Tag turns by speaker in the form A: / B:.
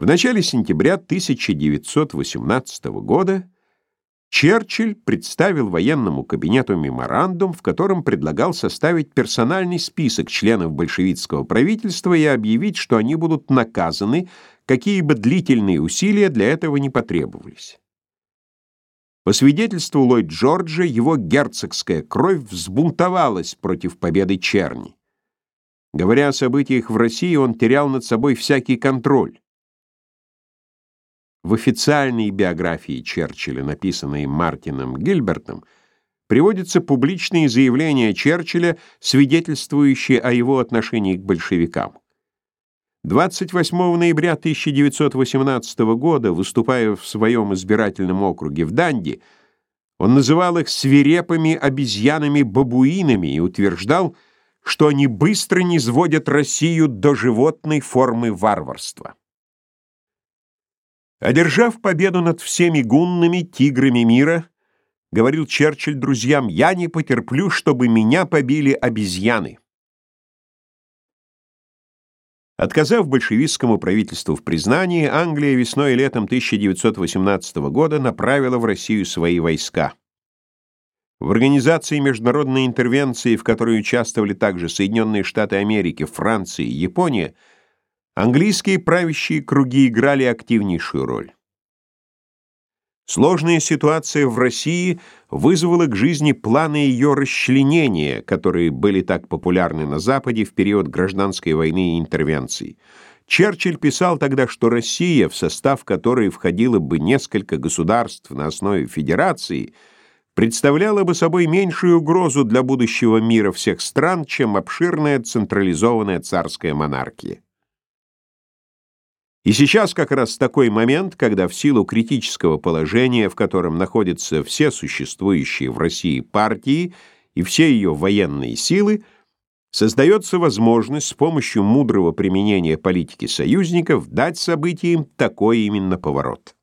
A: В начале сентября 1918 года Черчилль представил военному кабинету меморандум, в котором предлагал составить персональный список членов большевистского правительства и объявить, что они будут наказаны, какие бы длительные усилия для этого не потребовались. По свидетельству Ллойд Джорджа, его герцогская кровь взбунтовалась против победы Черни. Говоря о событиях в России, он терял над собой всякий контроль. В официальной биографии Черчилля, написанной Мартином Гильбертом, приводятся публичные заявления Черчилля, свидетельствующие о его отношении к большевикам. 28 ноября 1918 года, выступая в своем избирательном округе в Данди, он называл их свирепыми обезьянами-бабуинами и утверждал, что они быстро низводят Россию до животной формы варварства. Одержав победу над всеми гуннами, тиграми мира, говорил Черчилль друзьям, я не потерплю, чтобы меня побили обезьяны. Отказав большевистскому правительству в признании, Англия весной и летом 1918 года направила в Россию свои войска. В организации международной интервенции, в которой участвовали также Соединенные Штаты Америки, Франция и Япония, Английские правящие круги играли активнейшую роль. Сложная ситуация в России вызвала к жизни планы ее расчленения, которые были так популярны на Западе в период гражданской войны и интервенции. Черчилль писал тогда, что Россия, в состав которой входило бы несколько государств на основе федерации, представляла бы собой меньшую угрозу для будущего мира всех стран, чем обширная централизованная царская монархия. И сейчас как раз такой момент, когда в силу критического положения, в котором находятся все существующие в России партии и все ее военные силы, создается возможность с помощью мудрого применения политики союзников дать событиям такой именно поворот.